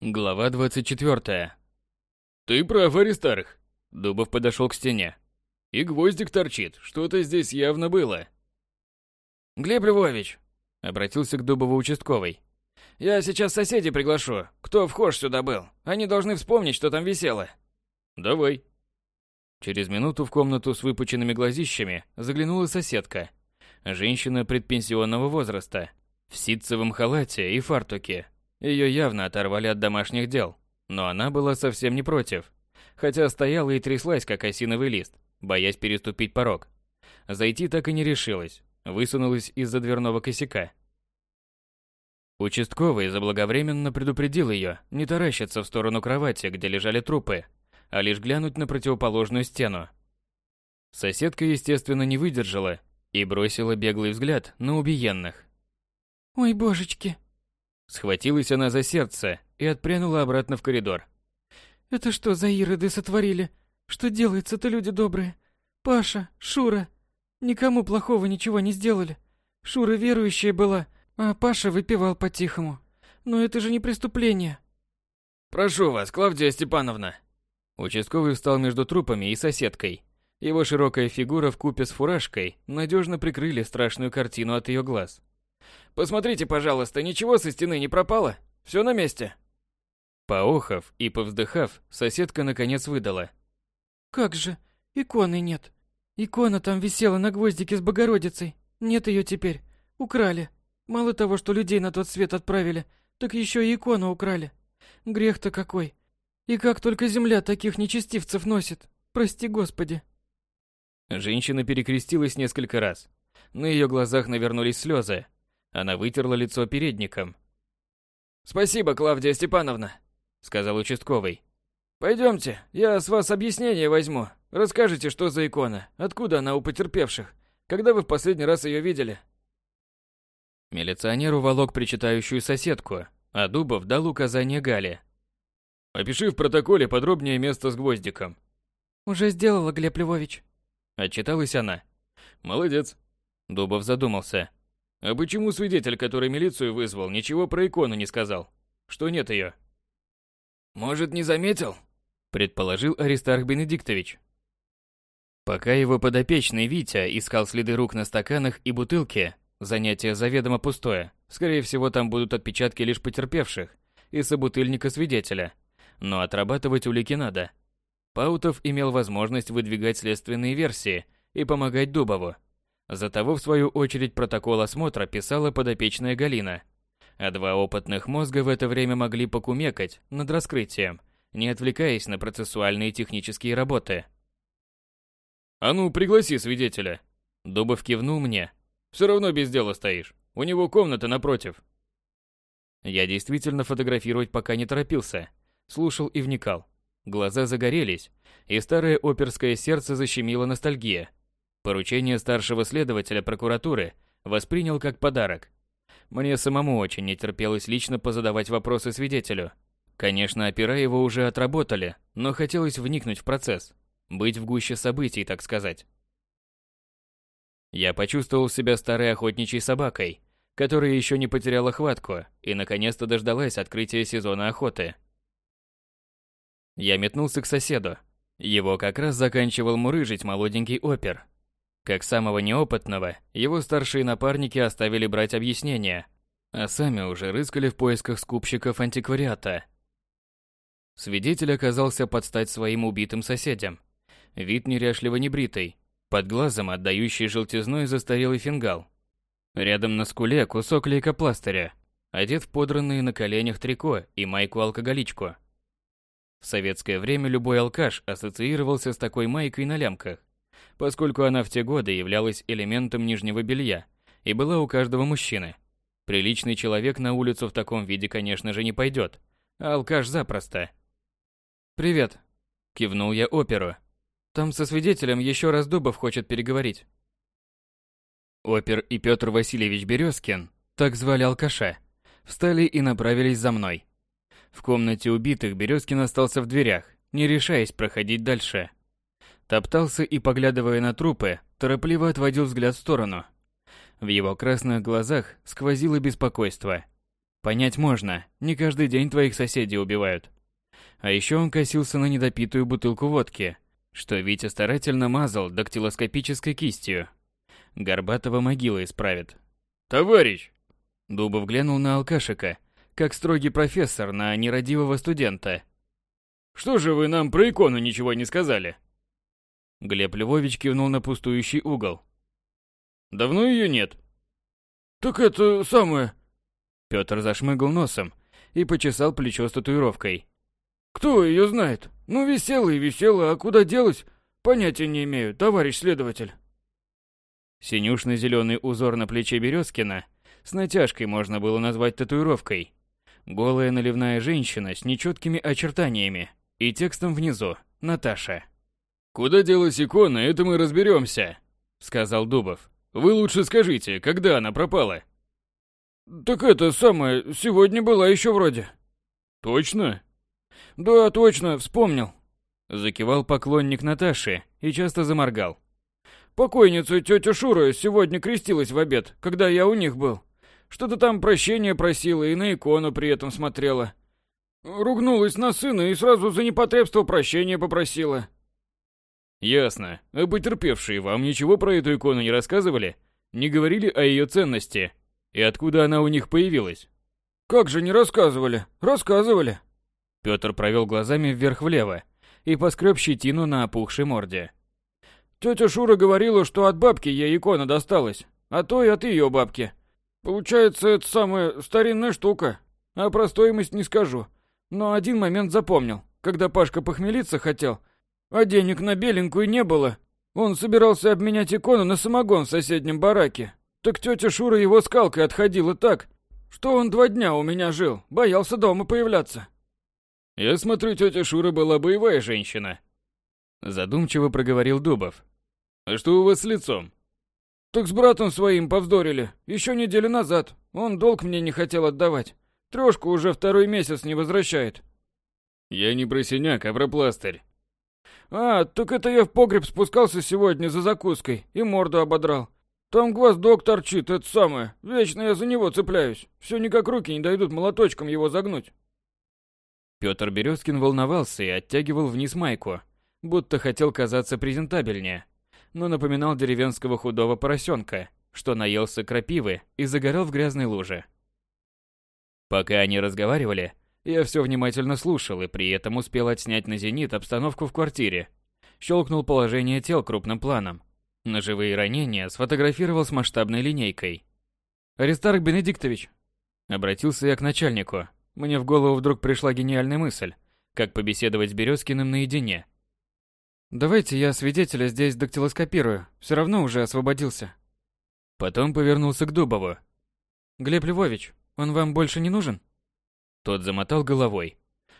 Глава 24. Ты прав, Аристарх. Дубов подошел к стене. И гвоздик торчит, что-то здесь явно было. Глеб Львович, обратился к Дубову участковый. Я сейчас соседей приглашу, кто вхож сюда был. Они должны вспомнить, что там висело. Давай. Через минуту в комнату с выпученными глазищами заглянула соседка. Женщина предпенсионного возраста, в ситцевом халате и фартуке, ее явно оторвали от домашних дел, но она была совсем не против, хотя стояла и тряслась, как осиновый лист, боясь переступить порог. Зайти так и не решилась, высунулась из-за дверного косяка. Участковый заблаговременно предупредил ее не таращиться в сторону кровати, где лежали трупы, а лишь глянуть на противоположную стену. Соседка, естественно, не выдержала и бросила беглый взгляд на убиенных. «Ой, божечки!» Схватилась она за сердце и отпрянула обратно в коридор. «Это что за ироды сотворили? Что делается-то, люди добрые? Паша, Шура, никому плохого ничего не сделали. Шура верующая была, а Паша выпивал по-тихому. Но это же не преступление». «Прошу вас, Клавдия Степановна». Участковый встал между трупами и соседкой. Его широкая фигура в купе с фуражкой надежно прикрыли страшную картину от ее глаз. Посмотрите, пожалуйста, ничего со стены не пропало? Все на месте?» Поохов и повздыхав, соседка наконец выдала. «Как же, иконы нет. Икона там висела на гвоздике с Богородицей. Нет ее теперь. Украли. Мало того, что людей на тот свет отправили, так еще и икону украли. Грех-то какой. И как только земля таких нечестивцев носит. Прости, Господи». Женщина перекрестилась несколько раз. На ее глазах навернулись слезы, она вытерла лицо передником. «Спасибо, Клавдия Степановна», — сказал участковый. «Пойдемте, я с вас объяснение возьму. Расскажите, что за икона, откуда она у потерпевших, когда вы в последний раз ее видели?» Милиционер уволок причитающую соседку, а Дубов дал указание Гале. «Опиши в протоколе подробнее место с гвоздиком». «Уже сделала, Глеб Львович», — отчиталась она. «Молодец». Дубов задумался. А почему свидетель, который милицию вызвал, ничего про икону не сказал? Что нет ее? Может, не заметил? Предположил Аристарх Бенедиктович. Пока его подопечный Витя искал следы рук на стаканах и бутылке, занятие заведомо пустое. Скорее всего, там будут отпечатки лишь потерпевших и собутыльника свидетеля. Но отрабатывать улики надо. Паутов имел возможность выдвигать следственные версии и помогать Дубову. За того, в свою очередь, протокол осмотра писала подопечная Галина. А два опытных мозга в это время могли покумекать над раскрытием, не отвлекаясь на процессуальные технические работы. «А ну, пригласи свидетеля!» Дубов кивнул мне. «Все равно без дела стоишь. У него комната напротив». Я действительно фотографировать пока не торопился. Слушал и вникал. Глаза загорелись, и старое оперское сердце защемило ностальгия. Поручение старшего следователя прокуратуры воспринял как подарок. Мне самому очень не терпелось лично позадавать вопросы свидетелю. Конечно, опера его уже отработали, но хотелось вникнуть в процесс. Быть в гуще событий, так сказать. Я почувствовал себя старой охотничьей собакой, которая еще не потеряла хватку и наконец-то дождалась открытия сезона охоты. Я метнулся к соседу. Его как раз заканчивал мурыжить молоденький опер, как самого неопытного, его старшие напарники оставили брать объяснения, а сами уже рыскали в поисках скупщиков антиквариата. Свидетель оказался под стать своим убитым соседям. Вид неряшливо небритый, под глазом отдающий желтизной застарелый фингал. Рядом на скуле кусок лейкопластыря, одет в подранные на коленях трико и майку-алкоголичку. В советское время любой алкаш ассоциировался с такой майкой на лямках поскольку она в те годы являлась элементом нижнего белья и была у каждого мужчины. Приличный человек на улицу в таком виде, конечно же, не пойдет, алкаш запросто. «Привет», – кивнул я оперу. «Там со свидетелем еще раз Дубов хочет переговорить». Опер и Петр Васильевич Березкин, так звали алкаша, встали и направились за мной. В комнате убитых Березкин остался в дверях, не решаясь проходить дальше. Топтался и, поглядывая на трупы, торопливо отводил взгляд в сторону. В его красных глазах сквозило беспокойство. Понять можно, не каждый день твоих соседей убивают. А еще он косился на недопитую бутылку водки, что Витя старательно мазал дактилоскопической кистью. Горбатого могила исправит. «Товарищ!» Дубов глянул на алкашика, как строгий профессор на нерадивого студента. «Что же вы нам про икону ничего не сказали?» Глеб Львович кивнул на пустующий угол. «Давно ее нет?» «Так это самое...» Пётр зашмыгал носом и почесал плечо с татуировкой. «Кто ее знает? Ну, висела и висела, а куда делась? Понятия не имею, товарищ следователь». Синюшно-зеленый узор на плече Березкина с натяжкой можно было назвать татуировкой. Голая наливная женщина с нечеткими очертаниями и текстом внизу «Наташа». «Куда делась икона, это мы разберемся», — сказал Дубов. «Вы лучше скажите, когда она пропала?» «Так это самое, сегодня была еще вроде». «Точно?» «Да, точно, вспомнил», — закивал поклонник Наташи и часто заморгал. «Покойница тетя Шура сегодня крестилась в обед, когда я у них был. Что-то там прощения просила и на икону при этом смотрела. Ругнулась на сына и сразу за непотребство прощения попросила. Ясно. А потерпевшие вам ничего про эту икону не рассказывали? Не говорили о ее ценности? И откуда она у них появилась? Как же не рассказывали? Рассказывали. Петр провел глазами вверх-влево и поскреб щетину на опухшей морде. Тетя Шура говорила, что от бабки ей икона досталась, а то и от ее бабки. Получается, это самая старинная штука. А про стоимость не скажу. Но один момент запомнил. Когда Пашка похмелиться хотел, а денег на беленькую не было, он собирался обменять икону на самогон в соседнем бараке. Так тетя Шура его скалкой отходила так, что он два дня у меня жил, боялся дома появляться. Я смотрю, тетя Шура была боевая женщина. Задумчиво проговорил Дубов. А что у вас с лицом? Так с братом своим повздорили. Еще неделю назад. Он долг мне не хотел отдавать. Трешку уже второй месяц не возвращает. Я не про синяк, а про пластырь. А, так это я в погреб спускался сегодня за закуской и морду ободрал. Там гвоздок торчит, это самое. Вечно я за него цепляюсь. Все никак руки не дойдут молоточком его загнуть. Петр Березкин волновался и оттягивал вниз майку, будто хотел казаться презентабельнее но напоминал деревенского худого поросенка, что наелся крапивы и загорел в грязной луже. Пока они разговаривали, я все внимательно слушал и при этом успел отснять на зенит обстановку в квартире. Щелкнул положение тел крупным планом. Ножевые ранения сфотографировал с масштабной линейкой. «Аристарх Бенедиктович!» Обратился я к начальнику. Мне в голову вдруг пришла гениальная мысль, как побеседовать с Березкиным наедине – Давайте я свидетеля здесь дактилоскопирую, все равно уже освободился. Потом повернулся к Дубову. Глеб Львович, он вам больше не нужен? Тот замотал головой.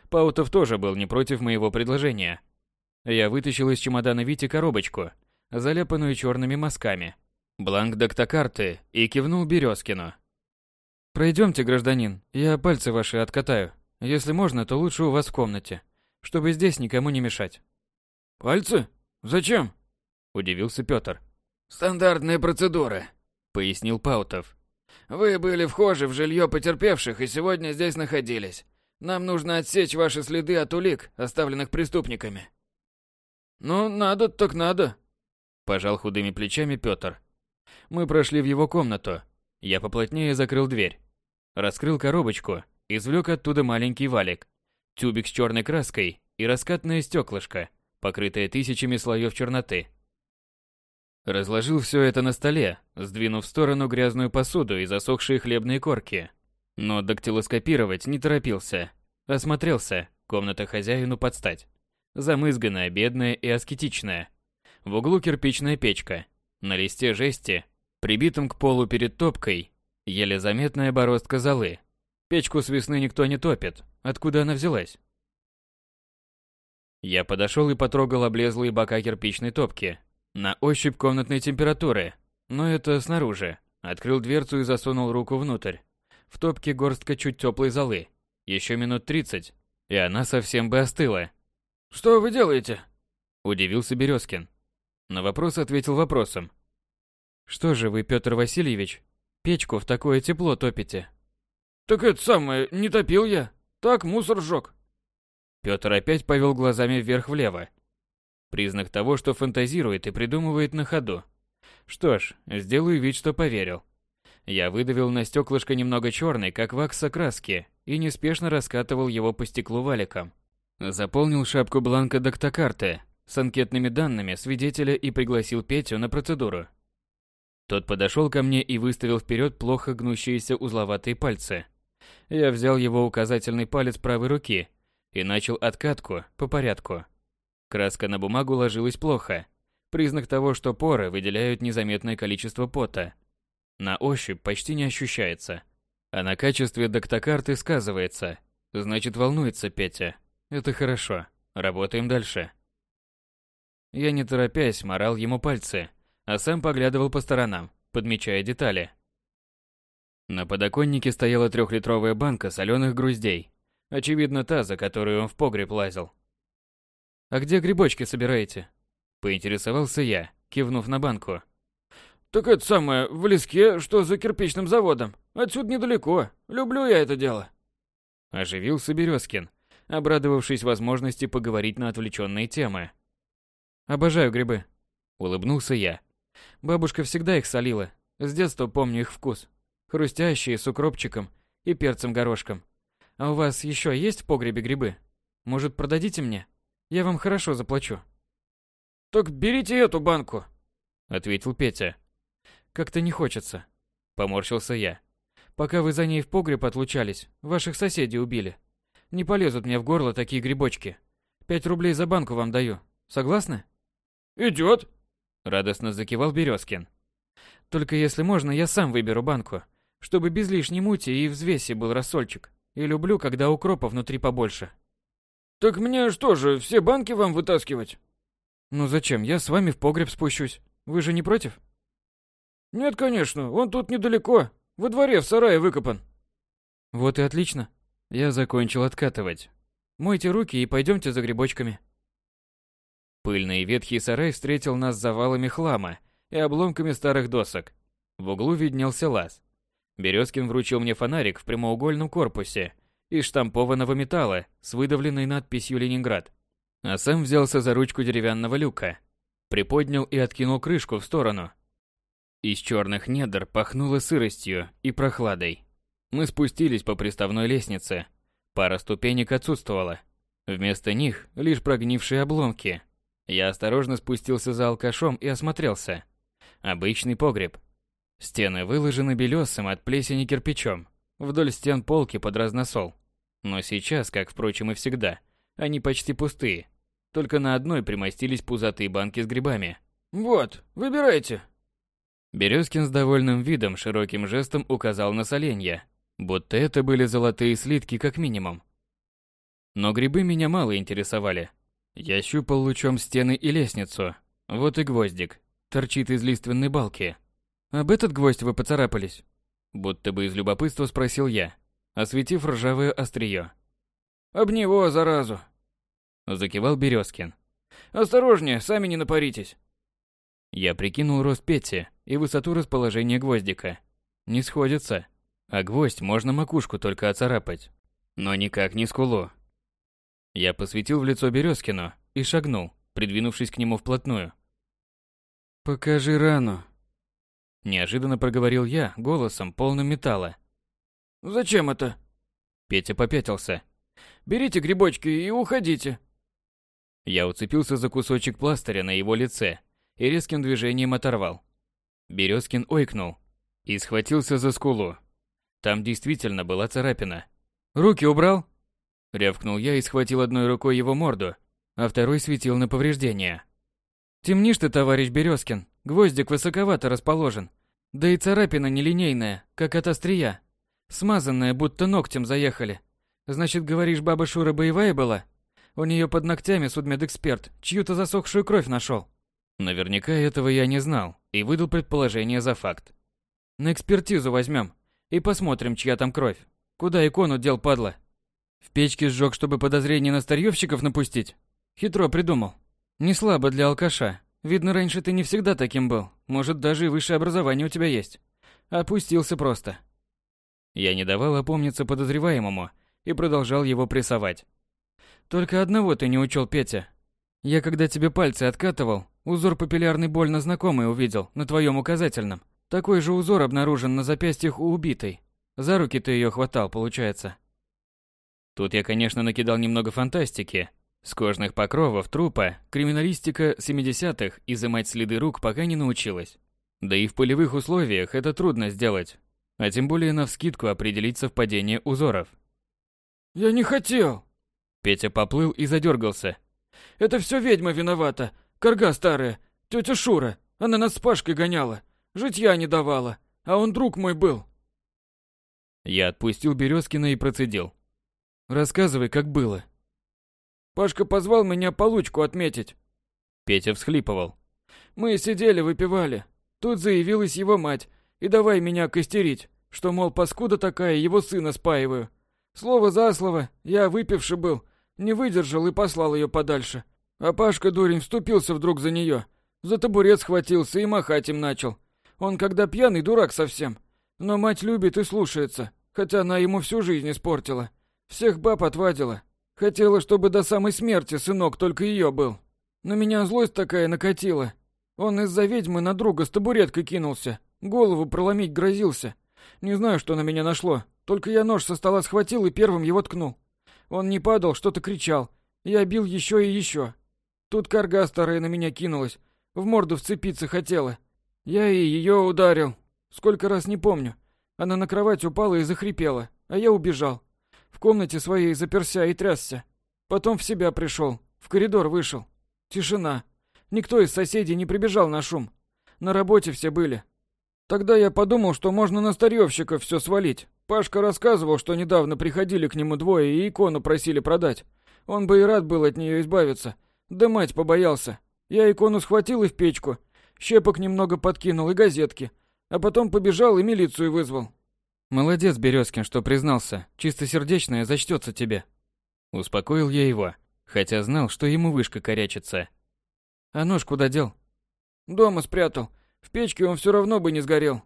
Паутов тоже был не против моего предложения. Я вытащил из чемодана Вити коробочку, заляпанную черными мазками, бланк доктокарты и кивнул Березкину. Пройдемте, гражданин, я пальцы ваши откатаю. Если можно, то лучше у вас в комнате, чтобы здесь никому не мешать. «Пальцы? Зачем?» – удивился Пётр. «Стандартная процедура», – пояснил Паутов. «Вы были вхожи в жилье потерпевших и сегодня здесь находились. Нам нужно отсечь ваши следы от улик, оставленных преступниками». «Ну, надо так надо», – пожал худыми плечами Пётр. Мы прошли в его комнату. Я поплотнее закрыл дверь. Раскрыл коробочку, извлек оттуда маленький валик, тюбик с черной краской и раскатное стеклышко – покрытая тысячами слоев черноты. Разложил все это на столе, сдвинув в сторону грязную посуду и засохшие хлебные корки. Но дактилоскопировать не торопился. Осмотрелся, комната хозяину подстать. Замызганная, бедная и аскетичная. В углу кирпичная печка. На листе жести, прибитом к полу перед топкой, еле заметная бороздка золы. Печку с весны никто не топит. Откуда она взялась? Я подошел и потрогал облезлые бока кирпичной топки. На ощупь комнатной температуры, но это снаружи. Открыл дверцу и засунул руку внутрь. В топке горстка чуть теплой золы. Еще минут тридцать, и она совсем бы остыла. «Что вы делаете?» Удивился Березкин. На вопрос ответил вопросом. «Что же вы, Петр Васильевич, печку в такое тепло топите?» Так это самое, не топил я. Так мусор сжег. Пётр опять повел глазами вверх-влево. Признак того, что фантазирует и придумывает на ходу. Что ж, сделаю вид, что поверил. Я выдавил на стеклышко немного черной, как вакса краски, и неспешно раскатывал его по стеклу валиком. Заполнил шапку бланка доктокарты с анкетными данными свидетеля и пригласил Петю на процедуру. Тот подошел ко мне и выставил вперед плохо гнущиеся узловатые пальцы. Я взял его указательный палец правой руки и начал откатку по порядку. Краска на бумагу ложилась плохо. Признак того, что поры выделяют незаметное количество пота. На ощупь почти не ощущается. А на качестве доктокарты сказывается. Значит, волнуется Петя. Это хорошо. Работаем дальше. Я не торопясь морал ему пальцы, а сам поглядывал по сторонам, подмечая детали. На подоконнике стояла трехлитровая банка соленых груздей. Очевидно, та, за которую он в погреб лазил. «А где грибочки собираете?» Поинтересовался я, кивнув на банку. «Так это самое, в леске, что за кирпичным заводом. Отсюда недалеко. Люблю я это дело». Оживился Березкин, обрадовавшись возможности поговорить на отвлеченные темы. «Обожаю грибы», — улыбнулся я. «Бабушка всегда их солила. С детства помню их вкус. Хрустящие, с укропчиком и перцем-горошком. А у вас еще есть в погребе грибы? Может, продадите мне? Я вам хорошо заплачу». «Так берите эту банку», — ответил Петя. «Как-то не хочется», — поморщился я. «Пока вы за ней в погреб отлучались, ваших соседей убили. Не полезут мне в горло такие грибочки. Пять рублей за банку вам даю. Согласны?» «Идет!» — радостно закивал Березкин. «Только если можно, я сам выберу банку, чтобы без лишней мути и взвеси был рассольчик. И люблю, когда укропа внутри побольше». «Так мне что же, все банки вам вытаскивать?» «Ну зачем? Я с вами в погреб спущусь. Вы же не против?» «Нет, конечно, он тут недалеко. Во дворе в сарае выкопан». «Вот и отлично. Я закончил откатывать. Мойте руки и пойдемте за грибочками». Пыльный ветхий сарай встретил нас завалами хлама и обломками старых досок. В углу виднелся лаз. Березкин вручил мне фонарик в прямоугольном корпусе из штампованного металла с выдавленной надписью «Ленинград». А сам взялся за ручку деревянного люка. Приподнял и откинул крышку в сторону. Из черных недр пахнуло сыростью и прохладой. Мы спустились по приставной лестнице. Пара ступенек отсутствовала. Вместо них лишь прогнившие обломки, я осторожно спустился за алкашом и осмотрелся. Обычный погреб. Стены выложены белесым от плесени кирпичом. Вдоль стен полки под разносол. Но сейчас, как, впрочем, и всегда, они почти пустые. Только на одной примостились пузатые банки с грибами. «Вот, выбирайте!» Березкин с довольным видом широким жестом указал на соленья, будто это были золотые слитки как минимум. Но грибы меня мало интересовали. Я щупал лучом стены и лестницу. Вот и гвоздик. Торчит из лиственной балки. «Об этот гвоздь вы поцарапались?» Будто бы из любопытства спросил я, осветив ржавое острие. «Об него, заразу!» Закивал Березкин. «Осторожнее, сами не напаритесь!» Я прикинул рост Пети и высоту расположения гвоздика. Не сходится. А гвоздь можно макушку только оцарапать. Но никак не скулу. Я посветил в лицо Березкину и шагнул, придвинувшись к нему вплотную. «Покажи рану», – неожиданно проговорил я голосом, полным металла. «Зачем это?» Петя попятился. «Берите грибочки и уходите». Я уцепился за кусочек пластыря на его лице и резким движением оторвал. Березкин ойкнул и схватился за скулу. Там действительно была царапина. «Руки убрал?» Рявкнул я и схватил одной рукой его морду, а второй светил на повреждения. «Темнишь ты, товарищ Березкин, гвоздик высоковато расположен. Да и царапина нелинейная, как от острия. Смазанная, будто ногтем заехали. Значит, говоришь, баба Шура боевая была? У нее под ногтями судмедэксперт чью-то засохшую кровь нашел. Наверняка этого я не знал и выдал предположение за факт. На экспертизу возьмем и посмотрим, чья там кровь. Куда икону дел, падла? В печке сжег, чтобы подозрение на старьевщиков напустить? Хитро придумал. Не слабо для алкаша. Видно, раньше ты не всегда таким был. Может, даже и высшее образование у тебя есть. Опустился просто. Я не давал опомниться подозреваемому и продолжал его прессовать. Только одного ты не учел, Петя. Я когда тебе пальцы откатывал, узор папиллярный больно знакомый увидел на твоем указательном. Такой же узор обнаружен на запястьях у убитой. За руки ты ее хватал, получается. Тут я, конечно, накидал немного фантастики. С кожных покровов трупа криминалистика 70-х изымать следы рук пока не научилась. Да и в полевых условиях это трудно сделать. А тем более навскидку определить совпадение узоров. «Я не хотел!» Петя поплыл и задергался. «Это все ведьма виновата. Карга старая. Тетя Шура. Она нас с Пашкой гоняла. Житья не давала. А он друг мой был». Я отпустил Березкина и процедил. «Рассказывай, как было». Пашка позвал меня получку отметить. Петя всхлипывал. Мы сидели, выпивали. Тут заявилась его мать и давай меня костерить, что, мол, паскуда такая, его сына спаиваю. Слово за слово, я выпивший был, не выдержал и послал ее подальше. А Пашка дурень вступился вдруг за нее. За табурет схватился и махать им начал. Он когда пьяный дурак совсем. Но мать любит и слушается, хотя она ему всю жизнь испортила. Всех баб отвадила, Хотела, чтобы до самой смерти сынок только ее был. На меня злость такая накатила. Он из-за ведьмы на друга с табуреткой кинулся. Голову проломить грозился. Не знаю, что на меня нашло. Только я нож со стола схватил и первым его ткнул. Он не падал, что-то кричал. Я бил еще и еще. Тут карга старая на меня кинулась. В морду вцепиться хотела. Я и ее ударил. Сколько раз не помню. Она на кровать упала и захрипела, а я убежал. В комнате своей заперся и трясся. Потом в себя пришел, в коридор вышел. Тишина. Никто из соседей не прибежал на шум. На работе все были. Тогда я подумал, что можно на старьевщика все свалить. Пашка рассказывал, что недавно приходили к нему двое и икону просили продать. Он бы и рад был от нее избавиться. Да мать побоялся. Я икону схватил и в печку. Щепок немного подкинул и газетки. А потом побежал и милицию вызвал. Молодец, Березкин, что признался. Чистосердечное зачтется тебе. Успокоил я его, хотя знал, что ему вышка корячится. А нож куда дел? Дома спрятал. В печке он все равно бы не сгорел.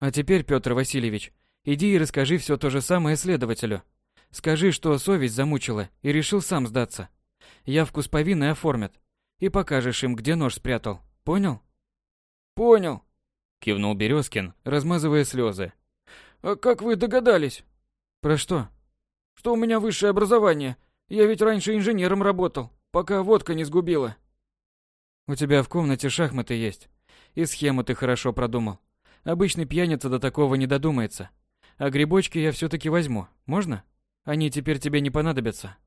А теперь, Петр Васильевич, иди и расскажи все то же самое следователю. Скажи, что совесть замучила и решил сам сдаться. Явку с повинной оформят. И покажешь им, где нож спрятал. Понял? Понял. Кивнул Березкин, размазывая слезы. А как вы догадались? Про что? Что у меня высшее образование. Я ведь раньше инженером работал, пока водка не сгубила. У тебя в комнате шахматы есть. И схему ты хорошо продумал. Обычный пьяница до такого не додумается. А грибочки я все таки возьму. Можно? Они теперь тебе не понадобятся.